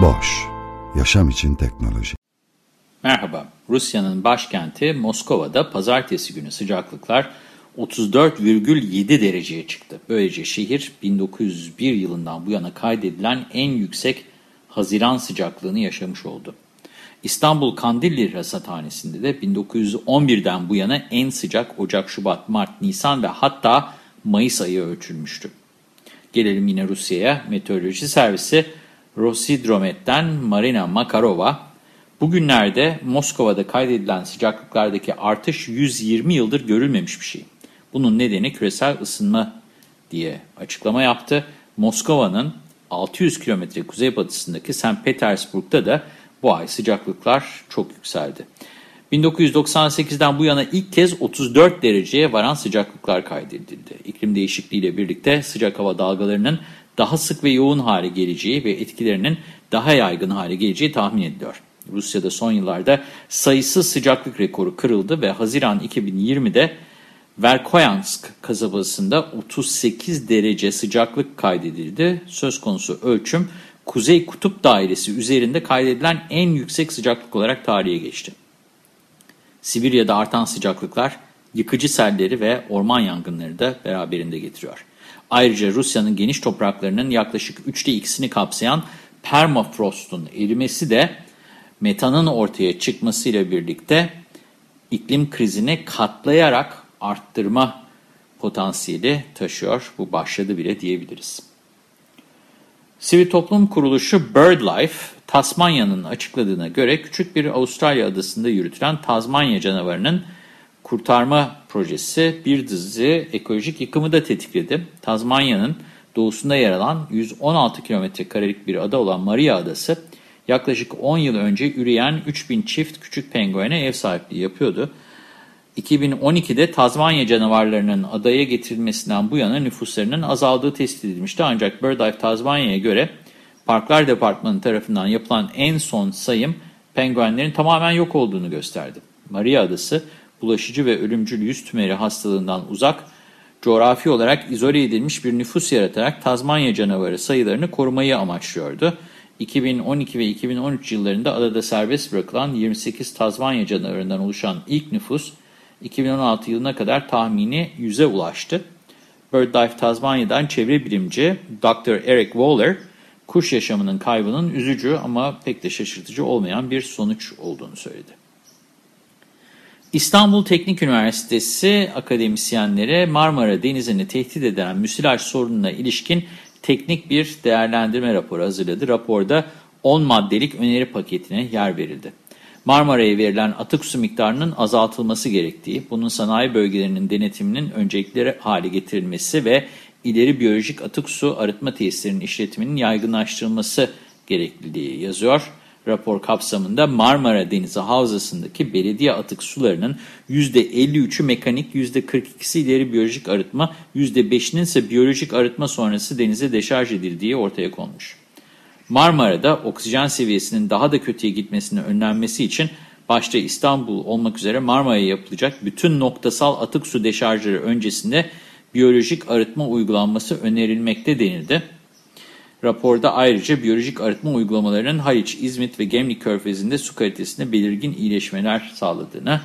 Boş, yaşam için teknoloji. Merhaba, Rusya'nın başkenti Moskova'da pazartesi günü sıcaklıklar 34,7 dereceye çıktı. Böylece şehir 1901 yılından bu yana kaydedilen en yüksek Haziran sıcaklığını yaşamış oldu. İstanbul Kandilli Rasathanesi'nde de 1911'den bu yana en sıcak Ocak, Şubat, Mart, Nisan ve hatta Mayıs ayı ölçülmüştü. Gelelim yine Rusya'ya. Meteoroloji Servisi Rosidromet'ten Marina Makarova, bugünlerde Moskova'da kaydedilen sıcaklıklardaki artış 120 yıldır görülmemiş bir şey. Bunun nedeni küresel ısınma diye açıklama yaptı. Moskova'nın 600 kilometre kuzeybatısındaki St. Petersburg'da da bu ay sıcaklıklar çok yükseldi. 1998'den bu yana ilk kez 34 dereceye varan sıcaklıklar kaydedildi. İklim değişikliğiyle birlikte sıcak hava dalgalarının daha sık ve yoğun hale geleceği ve etkilerinin daha yaygın hale geleceği tahmin ediliyor. Rusya'da son yıllarda sayısız sıcaklık rekoru kırıldı ve Haziran 2020'de Verkoyansk kasabasında 38 derece sıcaklık kaydedildi. Söz konusu ölçüm Kuzey Kutup Dairesi üzerinde kaydedilen en yüksek sıcaklık olarak tarihe geçti. Sibirya'da artan sıcaklıklar yıkıcı selleri ve orman yangınları da beraberinde getiriyor. Ayrıca Rusya'nın geniş topraklarının yaklaşık üçte ikisini kapsayan permafrostun erimesi de metanın ortaya çıkmasıyla birlikte iklim krizini katlayarak arttırma potansiyeli taşıyor. Bu başladı bile diyebiliriz. Sivil toplum kuruluşu BirdLife, Tasmanya'nın açıkladığına göre küçük bir Avustralya adasında yürütülen Tazmanya canavarının kurtarma projesi bir dizi ekolojik yıkımı da tetikledi. Tazmanya'nın doğusunda yer alan 116 kilometre karelik bir ada olan Maria Adası yaklaşık 10 yıl önce üreyen 3000 çift küçük penguene ev sahipliği yapıyordu. 2012'de Tazmanya canavarlarının adaya getirilmesinden bu yana nüfuslarının azaldığı tespit edilmişti. Ancak BirdLife Tazmanya'ya göre Parklar Departmanı tarafından yapılan en son sayım penguenlerin tamamen yok olduğunu gösterdi. Maria Adası bulaşıcı ve ölümcül yüz tümeri hastalığından uzak, coğrafi olarak izole edilmiş bir nüfus yaratarak Tazmanya canavarı sayılarını korumayı amaçlıyordu. 2012 ve 2013 yıllarında adada serbest bırakılan 28 Tazmanya canavarından oluşan ilk nüfus 2016 yılına kadar tahmini 100'e ulaştı. BirdLife Tasmanya'dan çevre bilimci Dr. Eric Waller, kuş yaşamının kaybının üzücü ama pek de şaşırtıcı olmayan bir sonuç olduğunu söyledi. İstanbul Teknik Üniversitesi akademisyenlere Marmara Denizi'ni tehdit eden müsilaj sorununa ilişkin teknik bir değerlendirme raporu hazırladı. Raporda 10 maddelik öneri paketine yer verildi. Marmara'ya verilen atık su miktarının azaltılması gerektiği, bunun sanayi bölgelerinin denetiminin öncelikleri hale getirilmesi ve ileri biyolojik atık su arıtma tesislerinin işletiminin yaygınlaştırılması gerekliliği yazıyor. Rapor kapsamında Marmara Denizi Havzası'ndaki belediye atık sularının %53'ü mekanik, %42'si ileri biyolojik arıtma, %5'inin ise biyolojik arıtma sonrası denize deşarj edildiği ortaya konmuş. Marmara'da oksijen seviyesinin daha da kötüye gitmesinin önlenmesi için başta İstanbul olmak üzere Marmara'ya yapılacak bütün noktasal atık su deşarjları öncesinde biyolojik arıtma uygulanması önerilmekte denildi. Raporda ayrıca biyolojik arıtma uygulamalarının Haliç, İzmit ve Gemlik Körfezi'nde su kalitesinde belirgin iyileşmeler sağladığına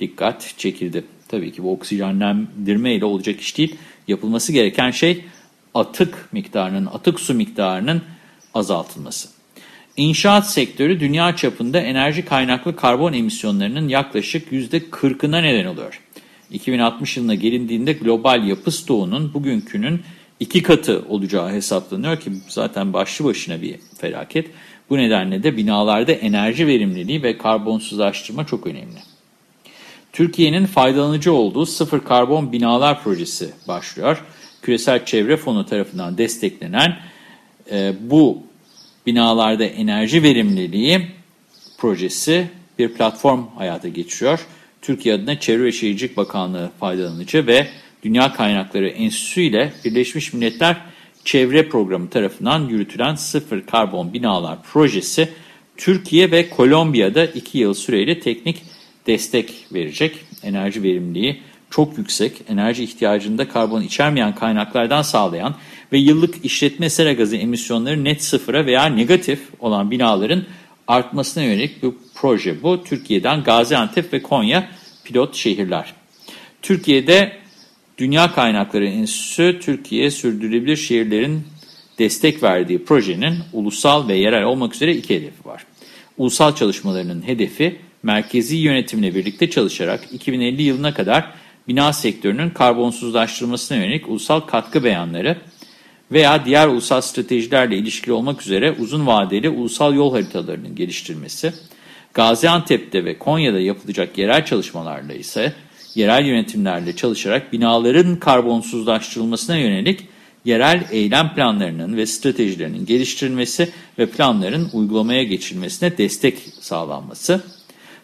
dikkat çekildi. Tabii ki bu oksijenlendirme ile olacak iş değil. Yapılması gereken şey atık miktarının, atık su miktarının azaltılması. İnşaat sektörü dünya çapında enerji kaynaklı karbon emisyonlarının yaklaşık %40'ına neden oluyor. 2060 yılına gelindiğinde global yapı stoğunun bugünkünün iki katı olacağı hesaplanıyor ki zaten başlı başına bir felaket. Bu nedenle de binalarda enerji verimliliği ve karbonsuzlaştırma çok önemli. Türkiye'nin faydalanıcı olduğu sıfır karbon binalar projesi başlıyor. Küresel Çevre Fonu tarafından desteklenen e, bu binalarda enerji verimliliği projesi bir platform hayata geçiriyor. Türkiye adına Çevre ve Şehircilik Bakanlığı faydalanıcı ve Dünya Kaynakları Enstitüsü ile Birleşmiş Milletler Çevre Programı tarafından yürütülen sıfır karbon binalar projesi Türkiye ve Kolombiya'da 2 yıl süreyle teknik destek verecek. Enerji verimliliği çok yüksek, enerji ihtiyacında karbon içermeyen kaynaklardan sağlayan ve yıllık işletme sera gazı emisyonları net sıfıra veya negatif olan binaların artmasına yönelik bir proje bu. Türkiye'den Gaziantep ve Konya pilot şehirler. Türkiye'de Dünya Kaynakları Enstitüsü, Türkiye Sürdürülebilir Şehirlerin destek verdiği projenin ulusal ve yerel olmak üzere iki hedefi var. Ulusal çalışmalarının hedefi merkezi yönetimle birlikte çalışarak 2050 yılına kadar bina sektörünün karbonsuzlaştırılmasına yönelik ulusal katkı beyanları veya diğer ulusal stratejilerle ilişkili olmak üzere uzun vadeli ulusal yol haritalarının geliştirilmesi. Gaziantep'te ve Konya'da yapılacak yerel çalışmalarla ise yerel yönetimlerle çalışarak binaların karbonsuzlaştırılmasına yönelik yerel eylem planlarının ve stratejilerinin geliştirilmesi ve planların uygulamaya geçirilmesine destek sağlanması.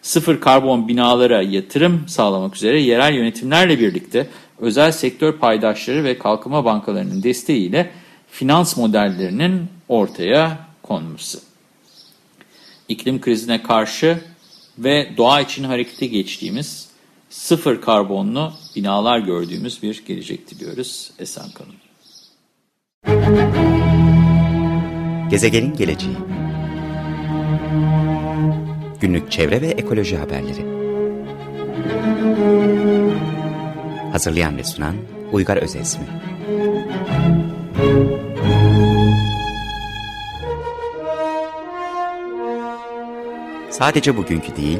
Sıfır karbon binalara yatırım sağlamak üzere yerel yönetimlerle birlikte özel sektör paydaşları ve kalkınma bankalarının desteğiyle finans modellerinin ortaya konması. İklim krizine karşı ve doğa için harekete geçtiğimiz sıfır karbonlu binalar gördüğümüz bir gelecek diliyoruz. Esen kalın. Gezegenin geleceği Günlük çevre ve ekoloji haberleri Hazırlayan ve sunan Uygar Özesmi Sadece bugünkü değil,